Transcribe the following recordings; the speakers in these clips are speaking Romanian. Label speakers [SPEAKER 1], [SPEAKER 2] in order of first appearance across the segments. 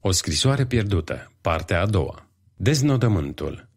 [SPEAKER 1] O scrisoare pierdută, partea a doua. Deznodământul.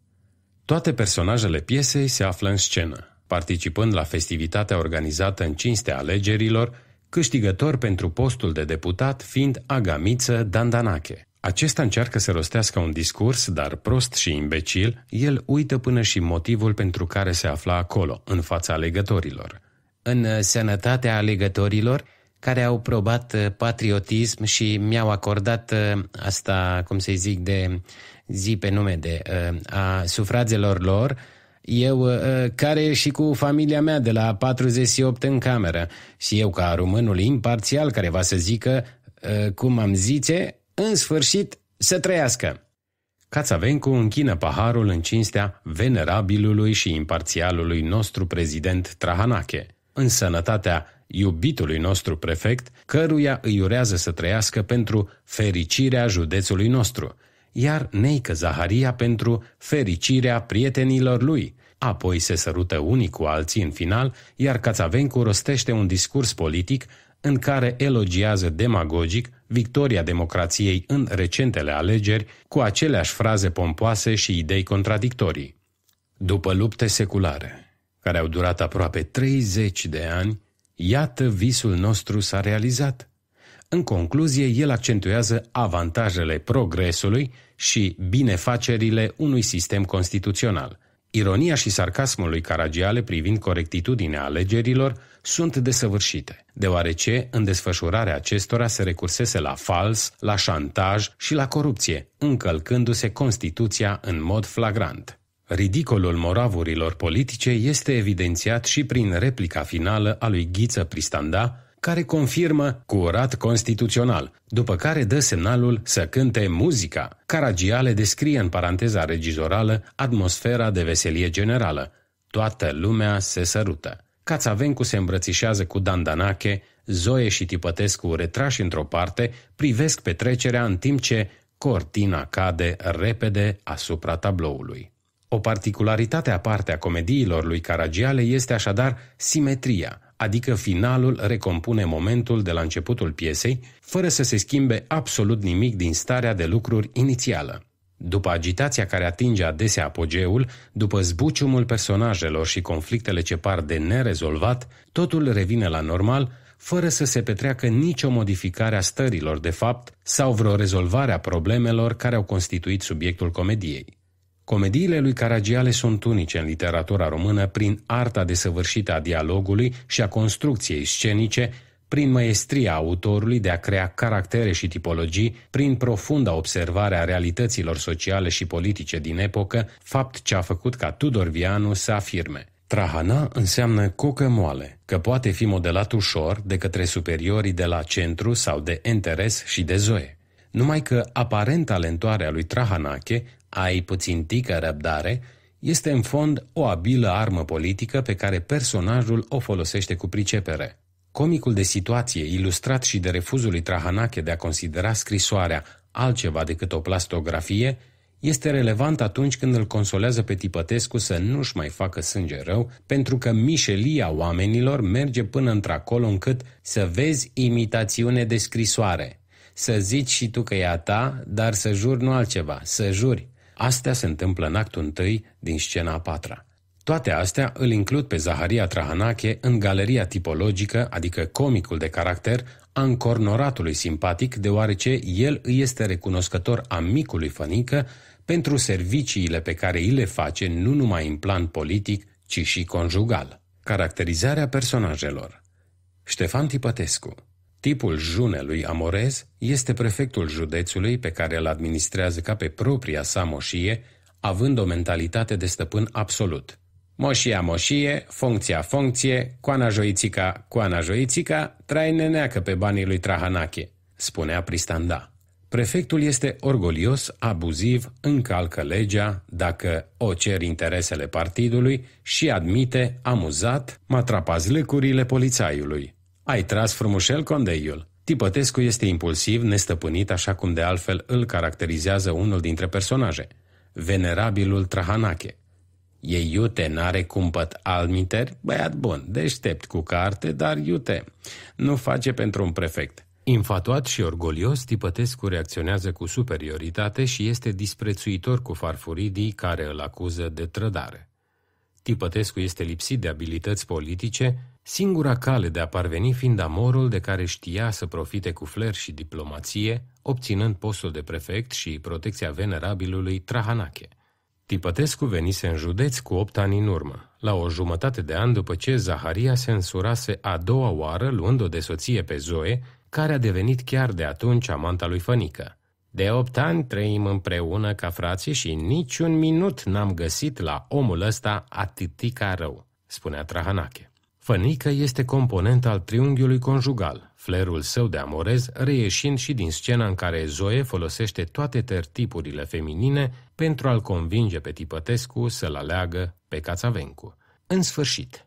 [SPEAKER 1] Toate personajele piesei se află în scenă, participând la festivitatea organizată în cinstea alegerilor, câștigător pentru postul de deputat fiind Agamiță Dandanache. Acesta încearcă să rostească un discurs, dar prost și imbecil, el uită până și motivul pentru care se afla acolo, în fața alegătorilor.
[SPEAKER 2] În sănătatea alegătorilor, care au probat uh, patriotism și mi-au acordat uh, asta, cum să zic, de zi pe nume de uh, a sufrazelor lor, eu, care și cu familia mea de la 48 în cameră, și eu ca românul imparțial care va să zică, cum am zice, în sfârșit să trăiască.
[SPEAKER 1] Cațavencu închină paharul în cinstea venerabilului și imparțialului nostru prezident Trahanache, în sănătatea iubitului nostru prefect, căruia îi urează să trăiască pentru fericirea județului nostru, iar Neică Zaharia pentru fericirea prietenilor lui. Apoi se sărută unii cu alții în final, iar Cațavencu rostește un discurs politic în care elogiază demagogic victoria democrației în recentele alegeri cu aceleași fraze pompoase și idei contradictorii. După lupte seculare, care au durat aproape 30 de ani, Iată visul nostru s-a realizat. În concluzie, el accentuează avantajele progresului și binefacerile unui sistem constituțional. Ironia și sarcasmul lui Caragiale privind corectitudinea alegerilor sunt desăvârșite, deoarece în desfășurarea acestora se recursese la fals, la șantaj și la corupție, încălcându-se Constituția în mod flagrant. Ridicolul moravurilor politice este evidențiat și prin replica finală a lui Ghiță Pristanda, care confirmă curat constituțional, după care dă semnalul să cânte muzica. Caragiale descrie în paranteza regizorală atmosfera de veselie generală. Toată lumea se sărută. Cațavencu se îmbrățișează cu Dandanache, Zoe și Tipătescu retrași într-o parte, privesc petrecerea în timp ce cortina cade repede asupra tabloului. O particularitate aparte a comediilor lui Caragiale este așadar simetria, adică finalul recompune momentul de la începutul piesei, fără să se schimbe absolut nimic din starea de lucruri inițială. După agitația care atinge adesea apogeul, după zbuciumul personajelor și conflictele ce par de nerezolvat, totul revine la normal, fără să se petreacă nicio modificare a stărilor de fapt sau vreo rezolvare a problemelor care au constituit subiectul comediei. Comediile lui Caragiale sunt unice în literatura română prin arta desăvârșită a dialogului și a construcției scenice, prin măestria autorului de a crea caractere și tipologii, prin profunda observare a realităților sociale și politice din epocă, fapt ce a făcut ca Tudor Vianu să afirme. Trahana înseamnă cocă moale, că poate fi modelat ușor de către superiorii de la centru sau de interes și de zoe. Numai că aparent talentoarea lui Trahanache ai puțin tică răbdare, este în fond o abilă armă politică pe care personajul o folosește cu pricepere. Comicul de situație, ilustrat și de refuzul lui Trahanache de a considera scrisoarea altceva decât o plastografie, este relevant atunci când îl consolează pe Tipătescu să nu-și mai facă sânge rău, pentru că mișelia oamenilor merge până într-acolo încât să vezi imitațiune de scrisoare. Să zici și tu că e a ta, dar să juri nu altceva, să juri. Astea se întâmplă în actul întâi din scena a patra. Toate astea îl includ pe Zaharia Trahanache în galeria tipologică, adică comicul de caracter, a încornoratului simpatic, deoarece el îi este recunoscător amicului Fănică pentru serviciile pe care îi le face nu numai în plan politic, ci și conjugal. Caracterizarea personajelor Ștefan Tipătescu Tipul junelui amorez este prefectul județului pe care îl administrează ca pe propria sa moșie, având o mentalitate de stăpân absolut. Moșia moșie, funcția funcție, coana joițica, coana joițica, trai neneacă pe banii lui Trahanache, spunea Pristanda. Prefectul este orgolios, abuziv, încalcă legea dacă o cer interesele partidului și admite, amuzat, matrapazlăcurile polițaiului. Ai tras frumușel condeiul. Tipătescu este impulsiv, nestăpânit, așa cum de altfel îl caracterizează unul dintre personaje, venerabilul Trahanache. E iute, n-are cumpăt alminteri? Băiat bun, deștept cu carte, dar iute. Nu face pentru un prefect. Infatuat și orgolios, Tipătescu reacționează cu superioritate și este disprețuitor cu farfuridii care îl acuză de trădare. Tipătescu este lipsit de abilități politice, singura cale de a parveni fiind amorul de care știa să profite cu fler și diplomație, obținând postul de prefect și protecția venerabilului Trahanache. Tipătescu venise în județ cu opt ani în urmă, la o jumătate de an după ce Zaharia se însurase a doua oară luând-o de soție pe Zoe, care a devenit chiar de atunci amanta lui Fănică. De opt ani trăim împreună ca frații și niciun minut n-am găsit la omul ăsta atâtica rău, spunea Trahanache. Fănică este component al triunghiului conjugal, flerul său de amorez reieșind și din scena în care Zoe folosește toate tertipurile feminine pentru a-l convinge pe Tipătescu să-l aleagă pe Cațavencu. În sfârșit,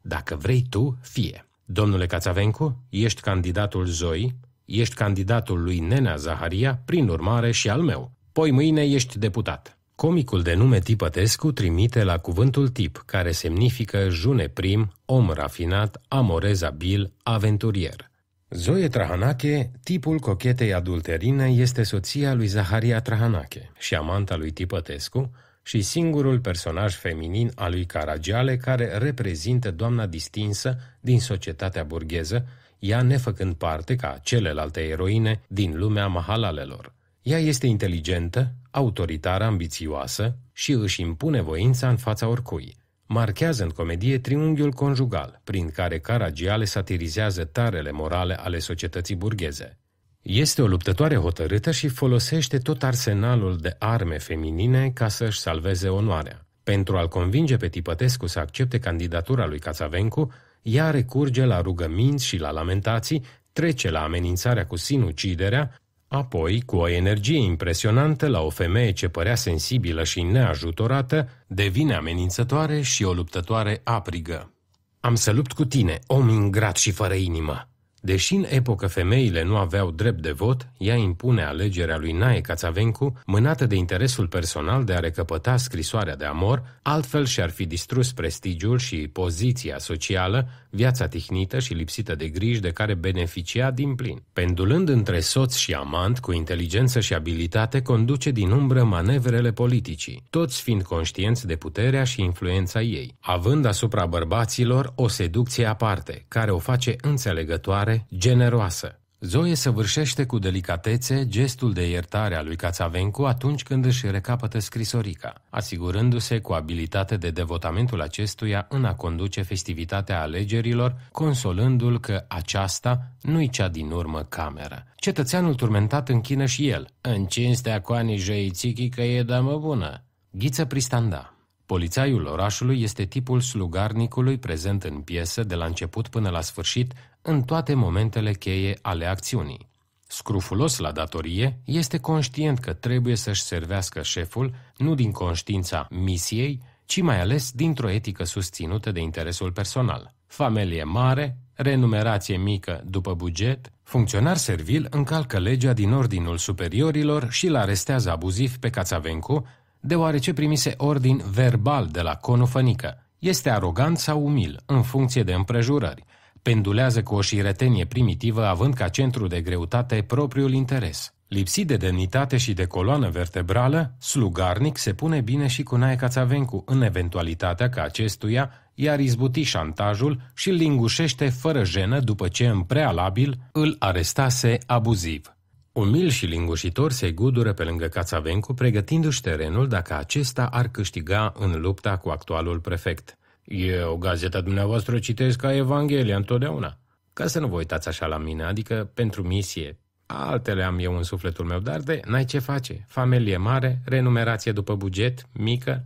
[SPEAKER 1] dacă vrei tu, fie. Domnule Cațavencu, ești candidatul Zoe, ești candidatul lui Nenea Zaharia, prin urmare și al meu. Poi mâine ești deputat. Comicul de nume Tipătescu trimite la cuvântul tip, care semnifică june prim, om rafinat, amorez abil, aventurier. Zoe Trahanache, tipul cochetei adulterine, este soția lui Zaharia Trahanache și amanta lui Tipătescu și singurul personaj feminin al lui Caragiale care reprezintă doamna distinsă din societatea burgheză, ea nefăcând parte, ca celelalte eroine, din lumea mahalalelor. Ea este inteligentă, autoritară, ambițioasă și își impune voința în fața oricui. Marchează în comedie triunghiul conjugal, prin care Caragiale satirizează tarele morale ale societății burgheze. Este o luptătoare hotărâtă și folosește tot arsenalul de arme feminine ca să-și salveze onoarea. Pentru a-l convinge pe Tipătescu să accepte candidatura lui Cațavencu, ea recurge la rugăminți și la lamentații, trece la amenințarea cu sinuciderea, apoi, cu o energie impresionantă la o femeie ce părea sensibilă și neajutorată, devine amenințătoare și o luptătoare aprigă. Am să lupt cu tine, om ingrat și fără inimă!" Deși în epocă femeile nu aveau drept de vot, ea impune alegerea lui Nae Cațavencu, mânată de interesul personal de a recăpăta scrisoarea de amor, altfel și-ar fi distrus prestigiul și poziția socială, viața tihnită și lipsită de griji de care beneficia din plin. Pendulând între soț și amant, cu inteligență și abilitate, conduce din umbră manevrele politicii, toți fiind conștienți de puterea și influența ei, având asupra bărbaților o seducție aparte, care o face înțelegătoare tare, generoasă. Zoe săvârșește cu delicatețe gestul de iertare a lui Cațavencu atunci când își recapătă scrisorica, asigurându-se cu abilitate de devotamentul acestuia în a conduce festivitatea alegerilor, consolându-l că aceasta nu-i cea din urmă cameră. Cetățeanul turmentat închină și el. În cinstea coanii jăițichii că e damă bună. Ghiță Pristanda Polițaiul orașului este tipul slugarnicului prezent în piesă de la început până la sfârșit în toate momentele cheie ale acțiunii. Scrufulos la datorie, este conștient că trebuie să-și servească șeful nu din conștiința misiei, ci mai ales dintr-o etică susținută de interesul personal. Familie mare, renumerație mică după buget, funcționar servil încalcă legea din ordinul superiorilor și îl arestează abuziv pe Cațavencu, deoarece primise ordin verbal de la conufănică. Este arogant sau umil, în funcție de împrejurări. Pendulează cu o șiretenie primitivă, având ca centru de greutate propriul interes. Lipsit de demnitate și de coloană vertebrală, slugarnic se pune bine și cu Nae Cațavencu în eventualitatea că acestuia i-ar izbuti șantajul și îl lingușește fără jenă după ce în prealabil îl arestase abuziv. Umil și lingușitor se gudură pe lângă Cațavencu, pregătindu-și terenul dacă acesta ar câștiga în lupta cu actualul prefect. Eu, gazeta dumneavoastră, citesc ca Evanghelia întotdeauna. Ca să nu vă uitați așa la mine, adică pentru misie. Altele am eu în sufletul meu, dar de n-ai ce face. Familie mare, renumerație după buget, mică.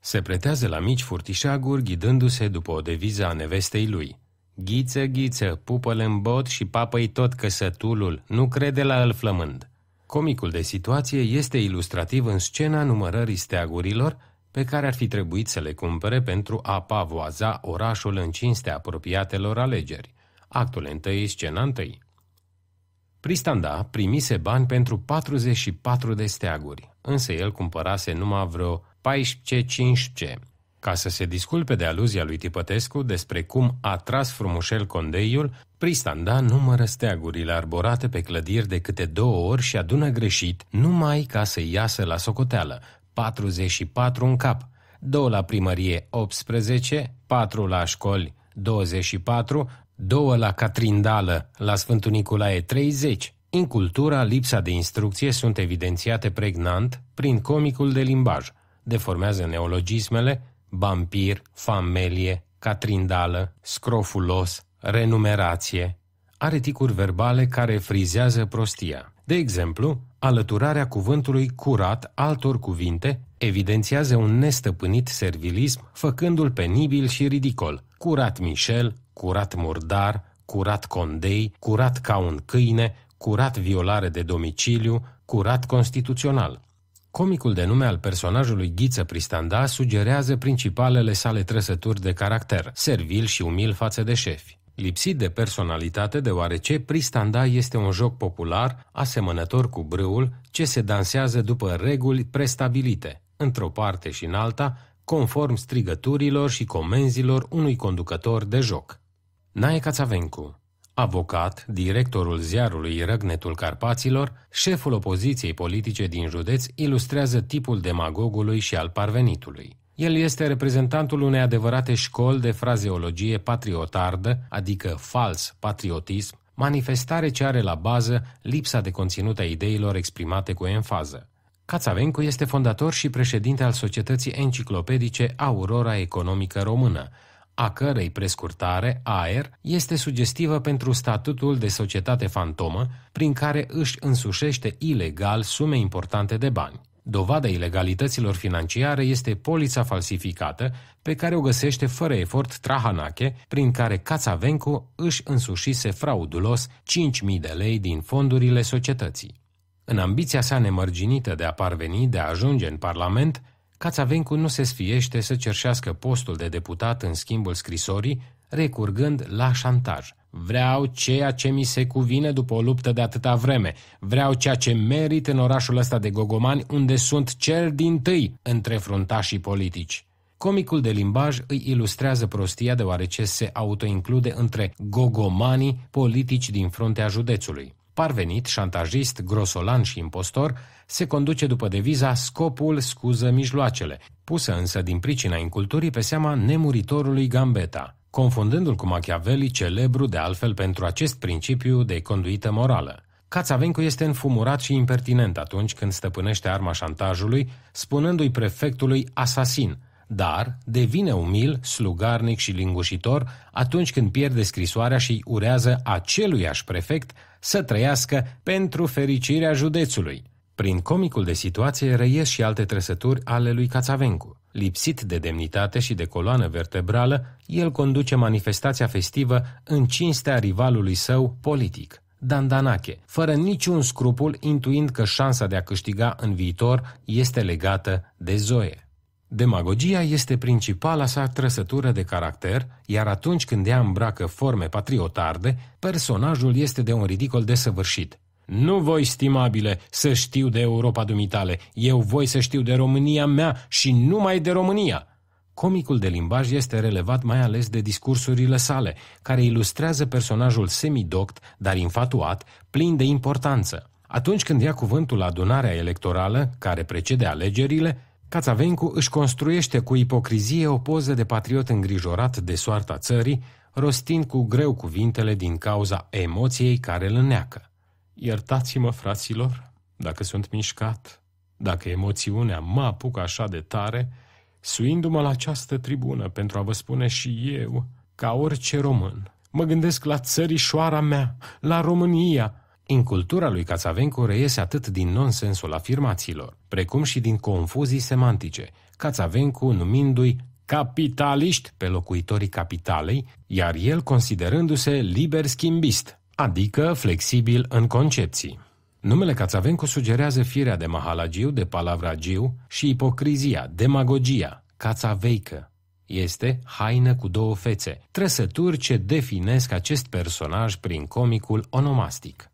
[SPEAKER 1] Se pretează la mici furtișaguri, ghidându-se după o deviză a nevestei lui – Ghiță, ghiță, pupă-l în bot și papă-i tot căsătulul, nu crede la el flămând. Comicul de situație este ilustrativ în scena numărării steagurilor pe care ar fi trebuit să le cumpere pentru a pavoaza orașul în cinstea apropiatelor alegeri. Actul întâi, scena întâi. Pristanda primise bani pentru 44 de steaguri, însă el cumpărase numai vreo 14-15. Ca să se disculpe de aluzia lui Tipătescu despre cum a tras frumușel condeiul, Pristanda numără steagurile arborate pe clădiri de câte două ori și adună greșit, numai ca să iasă la socoteală, 44 în cap, 2 la primărie 18, 4 la școli 24, 2 la Catrindală, la Sfântul Nicolae 30. În cultura, lipsa de instrucție sunt evidențiate pregnant prin comicul de limbaj. Deformează neologismele, vampir, famelie, catrindală, scrofulos, renumerație. Are ticuri verbale care frizează prostia. De exemplu, alăturarea cuvântului curat altor cuvinte evidențiază un nestăpânit servilism, făcându-l penibil și ridicol. Curat Michel, curat murdar, curat condei, curat ca un câine, curat violare de domiciliu, curat constituțional. Comicul de nume al personajului Ghiță Pristanda sugerează principalele sale trăsături de caracter, servil și umil față de șefi. Lipsit de personalitate deoarece Pristanda este un joc popular, asemănător cu brâul, ce se dansează după reguli prestabilite, într-o parte și în alta, conform strigăturilor și comenzilor unui conducător de joc. Nae Cațavencu Avocat, directorul ziarului Răgnetul Carpaților, șeful opoziției politice din județ ilustrează tipul demagogului și al parvenitului. El este reprezentantul unei adevărate școli de frazeologie patriotardă, adică fals patriotism, manifestare ce are la bază lipsa de conținut a ideilor exprimate cu enfază. Cațavencu este fondator și președinte al Societății Enciclopedice Aurora Economică Română, a cărei prescurtare, AER, este sugestivă pentru statutul de societate fantomă, prin care își însușește ilegal sume importante de bani. Dovada ilegalităților financiare este polița falsificată pe care o găsește fără efort Trahanache, prin care Cațavencu își însușise fraudulos 5.000 de lei din fondurile societății. În ambiția sa nemărginită de a parveni de a ajunge în Parlament, Cațavencu nu se sfiește să cerșească postul de deputat în schimbul scrisorii, recurgând la șantaj. Vreau ceea ce mi se cuvine după o luptă de atâta vreme. Vreau ceea ce merit în orașul ăsta de gogomani, unde sunt cel din tâi între fruntașii politici. Comicul de limbaj îi ilustrează prostia deoarece se autoinclude între gogomanii politici din fruntea județului. Parvenit, șantajist, grosolan și impostor, se conduce după deviza scopul scuză mijloacele, pusă însă din pricina inculturii pe seama nemuritorului Gambetta, confundându-l cu Machiavelli, celebru de altfel pentru acest principiu de conduită morală. Cațavencu este înfumurat și impertinent atunci când stăpânește arma șantajului, spunându-i prefectului asasin, dar devine umil, slugarnic și lingușitor atunci când pierde scrisoarea și urează aceluiași prefect să trăiască pentru fericirea județului. Prin comicul de situație răiesc și alte trăsături ale lui Cațavencu. Lipsit de demnitate și de coloană vertebrală, el conduce manifestația festivă în cinstea rivalului său politic, Dandanache, fără niciun scrupul, intuind că șansa de a câștiga în viitor este legată de Zoe. Demagogia este principala sa trăsătură de caracter, iar atunci când ea îmbracă forme patriotarde, personajul este de un ridicol desăvârșit. Nu voi, stimabile, să știu de Europa dumitale, eu voi să știu de România mea și numai de România. Comicul de limbaj este relevat mai ales de discursurile sale, care ilustrează personajul semidoct, dar infatuat, plin de importanță. Atunci când ia cuvântul la adunarea electorală, care precede alegerile, Cațavencu își construiește cu ipocrizie o poză de patriot îngrijorat de soarta țării, rostind cu greu cuvintele din cauza emoției care îl înneacă. Iertați-mă, fraților, dacă sunt mișcat, dacă emoțiunea mă apucă așa de tare, suindu-mă la această tribună pentru a vă spune și eu, ca orice român, mă gândesc la țărișoara mea, la România. În cultura lui Cațavencu reiese atât din nonsensul afirmațiilor, precum și din confuzii semantice, Cațavencu numindu-i capitaliști pe locuitorii capitalei, iar el considerându-se liber schimbist, adică flexibil în concepții. Numele Cațavencu sugerează firea de mahalagiu, de palavragiu și ipocrizia, demagogia, cațaveică. Este haină cu două fețe, trăsături ce definesc acest personaj prin comicul onomastic.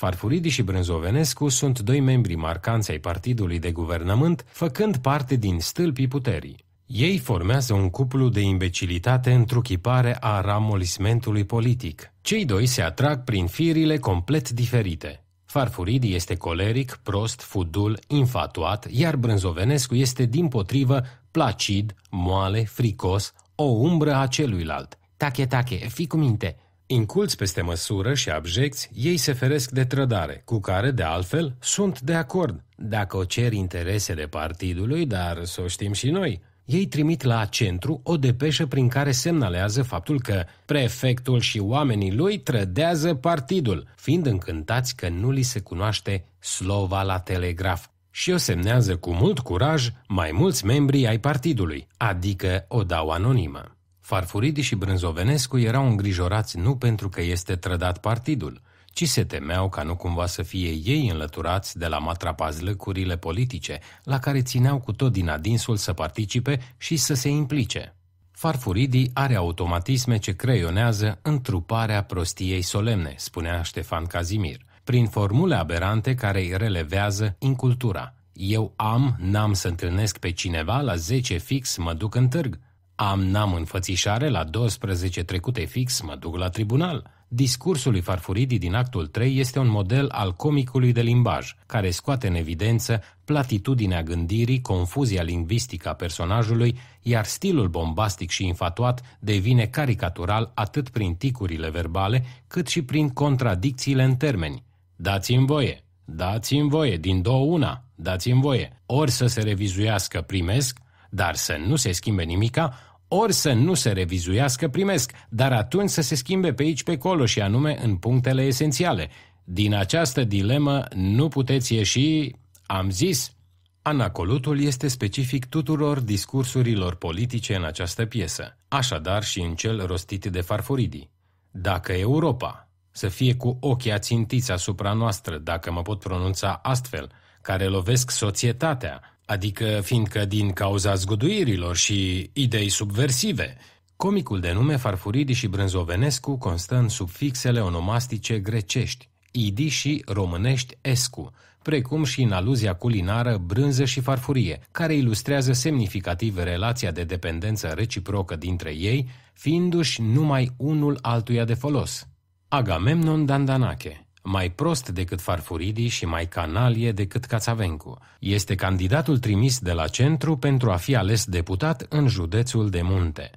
[SPEAKER 1] Farfuridiș și Brânzovenescu sunt doi membri marcanți ai partidului de guvernământ, făcând parte din stâlpii puterii. Ei formează un cuplu de imbecilitate întruchipare a ramolismentului politic. Cei doi se atrag prin firile complet diferite. Farfuridi este coleric, prost, fudul, infatuat, iar Brânzovenescu este din potrivă placid, moale, fricos, o umbră a celuilalt. Tache, tache, fii cu minte! Inculți peste măsură și abjecți, ei se feresc de trădare, cu care, de altfel, sunt de acord. Dacă o cer interesele partidului, dar să o știm și noi, ei trimit la centru o depeșă prin care semnalează faptul că prefectul și oamenii lui trădează partidul, fiind încântați că nu li se cunoaște slova la telegraf și o semnează cu mult curaj mai mulți membri ai partidului, adică o dau anonimă. Farfuridiș și Brânzovenescu erau îngrijorați nu pentru că este trădat partidul, ci se temeau ca nu cumva să fie ei înlăturați de la matrapazlăcurile politice, la care țineau cu tot din adinsul să participe și să se implice. Farfuridi are automatisme ce creionează întruparea prostiei solemne, spunea Ștefan Cazimir, prin formule aberante care îi relevează incultura. Eu am, n-am să întâlnesc pe cineva, la 10 fix mă duc în târg. Am, n-am înfățișare, la 12 trecute fix mă duc la tribunal. Discursul lui Farfuridi din actul 3 este un model al comicului de limbaj, care scoate în evidență platitudinea gândirii, confuzia lingvistică a personajului, iar stilul bombastic și infatuat devine caricatural atât prin ticurile verbale, cât și prin contradicțiile în termeni. Dați-mi voie, dați-mi voie, din două una, dați-mi voie, ori să se revizuiască primesc, dar să nu se schimbe nimica, ori să nu se revizuiască primesc, dar atunci să se schimbe pe aici pe acolo și anume în punctele esențiale. Din această dilemă nu puteți ieși, am zis. Anacolutul este specific tuturor discursurilor politice în această piesă, așadar și în cel rostit de Farforidi. Dacă Europa să fie cu ochii ațintiți asupra noastră, dacă mă pot pronunța astfel, care lovesc societatea, adică fiindcă din cauza zguduirilor și idei subversive. Comicul de nume Farfuridi și Brânzovenescu constă în sufixele onomastice grecești, idi și românești escu, precum și în aluzia culinară brânză și farfurie, care ilustrează semnificativ relația de dependență reciprocă dintre ei, fiindu-și numai unul altuia de folos. Agamemnon Dandanache mai prost decât Farfuridi și mai canalie decât Cațavencu. Este candidatul trimis de la centru pentru a fi ales deputat în județul de Munte.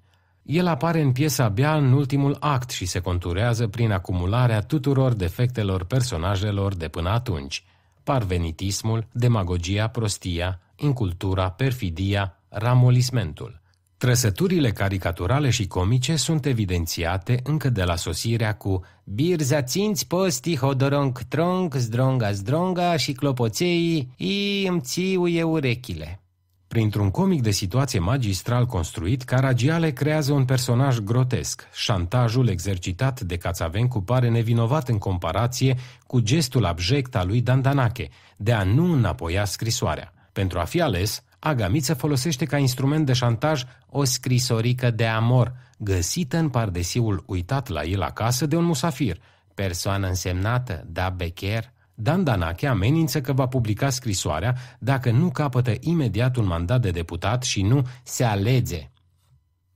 [SPEAKER 1] El apare în piesa abia în ultimul act și se conturează prin acumularea tuturor defectelor personajelor de până atunci. Parvenitismul, demagogia, prostia, incultura, perfidia, ramolismentul. Trăsăturile caricaturale și comice sunt evidențiate încă de la sosirea cu Birza ținți posti hodoronc tronc, zdronga zdronga și clopoței, i îmi țiuie urechile. Printr-un comic de situație magistral construit, Caragiale creează un personaj grotesc. Șantajul exercitat de Cațavencu pare nevinovat în comparație cu gestul abject al lui Dandanache, de a nu înapoia scrisoarea. Pentru a fi ales, Agamiță folosește ca instrument de șantaj o scrisorică de amor, găsită în pardesiul uitat la el acasă de un musafir, persoană însemnată, da Becher. Dan Danache amenință că va publica scrisoarea dacă nu capătă imediat un mandat de deputat și nu se alege.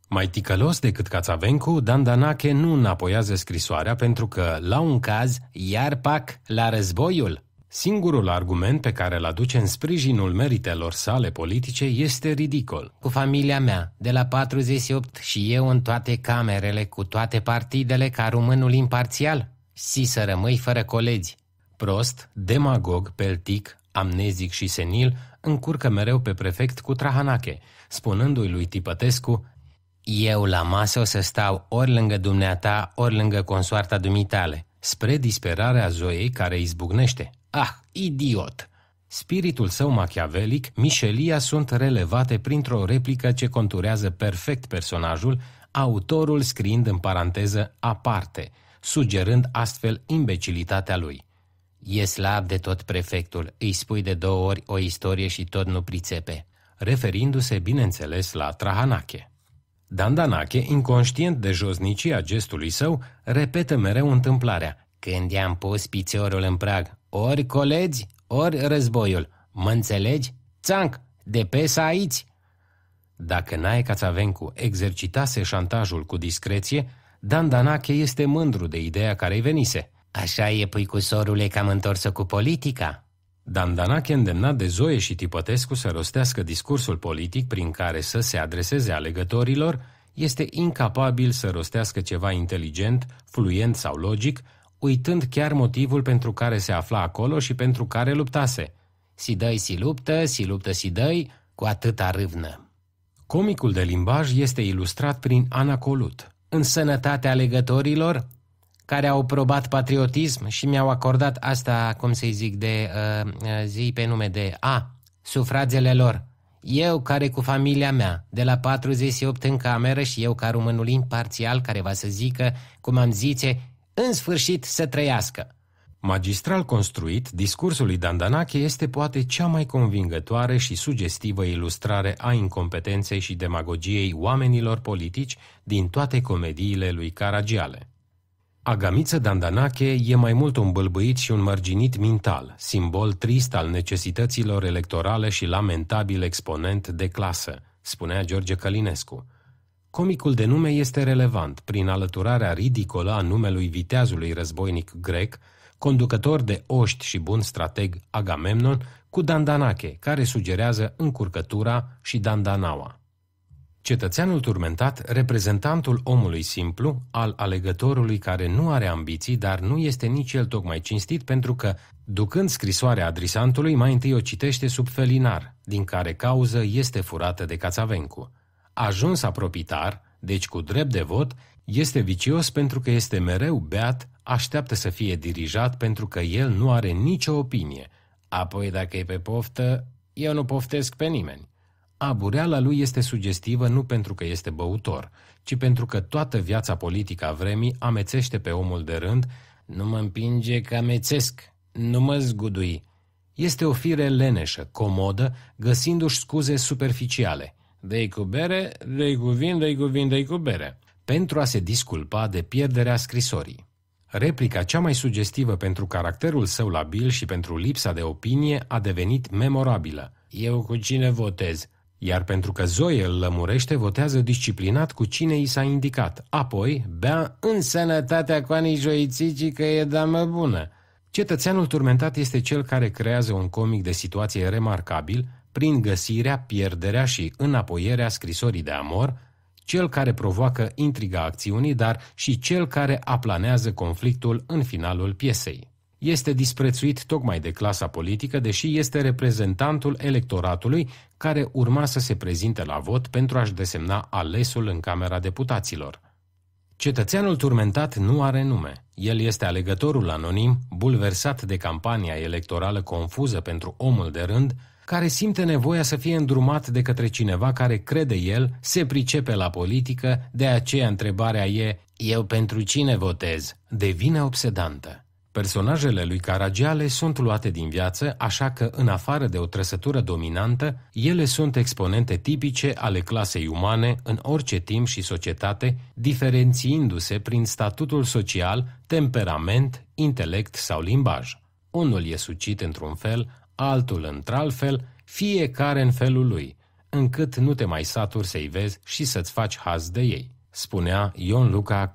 [SPEAKER 1] Mai ticălos decât Cațavencu, Dan Danache nu înapoiază scrisoarea pentru că, la un caz, iar pac la războiul, Singurul argument pe care îl aduce în sprijinul meritelor sale politice este ridicol. Cu familia mea, de la 48 și eu în toate camerele, cu toate partidele, ca românul imparțial, si să rămâi fără colegi. Prost, demagog, peltic, amnezic și senil, încurcă mereu pe prefect cu Trahanache, spunându-i lui Tipătescu Eu la masă o să stau ori lângă dumneata, ori lângă consoarta dumitale, spre disperarea Zoei care izbucnește. Ah, idiot! Spiritul său machiavelic, Michelia sunt relevate printr-o replică ce conturează perfect personajul, autorul scriind în paranteză aparte, sugerând astfel imbecilitatea lui. E slab de tot prefectul, îi spui de două ori o istorie și tot nu prițepe, referindu-se, bineînțeles, la Trahanache. Dandanache, inconștient de josnicia gestului său, repetă mereu întâmplarea. Când i-am pus piciorul în prag, ori colegi, ori războiul. Mă înțelegi? Țanc, de pesa aici. Dacă Nae Cațavencu exercitase șantajul cu discreție, Dan Danache este mândru de ideea care-i venise.
[SPEAKER 2] Așa e, pui cu sorule, că am întors cu politica?
[SPEAKER 1] Dan Danache îndemnat de Zoe și Tipătescu să rostească discursul politic prin care să se adreseze alegătorilor, este incapabil să rostească ceva inteligent, fluent sau logic, uitând chiar motivul pentru care se afla acolo și pentru care luptase.
[SPEAKER 2] Si dăi, si luptă, si luptă, si dăi, cu atâta râvnă.
[SPEAKER 1] Comicul de limbaj este ilustrat prin Ana Colut.
[SPEAKER 2] În sănătatea alegătorilor, care au probat patriotism și mi-au acordat asta, cum să-i zic, de uh, uh, zi pe nume de A, sufragele lor. Eu care cu familia mea, de la 48 în cameră și eu ca românul imparțial care va să zică, cum am zice, în sfârșit să trăiască.
[SPEAKER 1] Magistral construit, discursul lui Dandanache este poate cea mai convingătoare și sugestivă ilustrare a incompetenței și demagogiei oamenilor politici din toate comediile lui Caragiale. Agamiță Dandanache e mai mult un bâlbâit și un mărginit mental, simbol trist al necesităților electorale și lamentabil exponent de clasă, spunea George Călinescu. Comicul de nume este relevant prin alăturarea ridicolă a numelui viteazului războinic grec, conducător de oști și bun strateg Agamemnon, cu Dandanache, care sugerează încurcătura și Dandanaua. Cetățeanul turmentat, reprezentantul omului simplu, al alegătorului care nu are ambiții, dar nu este nici el tocmai cinstit pentru că, ducând scrisoarea adrisantului, mai întâi o citește sub felinar, din care cauză este furată de Cațavencu. Ajuns apropitar, deci cu drept de vot, este vicios pentru că este mereu beat, așteaptă să fie dirijat pentru că el nu are nicio opinie. Apoi, dacă e pe poftă, eu nu poftesc pe nimeni. Abureala lui este sugestivă nu pentru că este băutor, ci pentru că toată viața politică a vremii amețește pe omul de rând, nu mă împinge că amețesc, nu mă zgudui. Este o fire leneșă, comodă, găsindu-și scuze superficiale. Dă-i cu bere, dă-i cu vin, dă-i cu vin, dă cu bere. Pentru a se disculpa de pierderea scrisorii. Replica cea mai sugestivă pentru caracterul său labil și pentru lipsa de opinie a devenit memorabilă. Eu cu cine votez? Iar pentru că Zoe îl lămurește, votează disciplinat cu cine i s-a indicat. Apoi, bea în sănătatea coanii joițicii că e damă bună. Cetățeanul turmentat este cel care creează un comic de situație remarcabil prin găsirea, pierderea și înapoierea scrisorii de amor, cel care provoacă intriga acțiunii, dar și cel care aplanează conflictul în finalul piesei este disprețuit tocmai de clasa politică, deși este reprezentantul electoratului care urma să se prezinte la vot pentru a-și desemna alesul în Camera Deputaților. Cetățeanul turmentat nu are nume. El este alegătorul anonim, bulversat de campania electorală confuză pentru omul de rând, care simte nevoia să fie îndrumat de către cineva care crede el, se pricepe la politică, de aceea întrebarea e, eu pentru cine votez? Devine obsedantă. Personajele lui Caragiale sunt luate din viață, așa că, în afară de o trăsătură dominantă, ele sunt exponente tipice ale clasei umane în orice timp și societate, diferențiindu-se prin statutul social, temperament, intelect sau limbaj. Unul e sucit într-un fel, altul într-alt fel, fiecare în felul lui, încât nu te mai saturi să-i vezi și să-ți faci haz de ei, spunea Ion Luca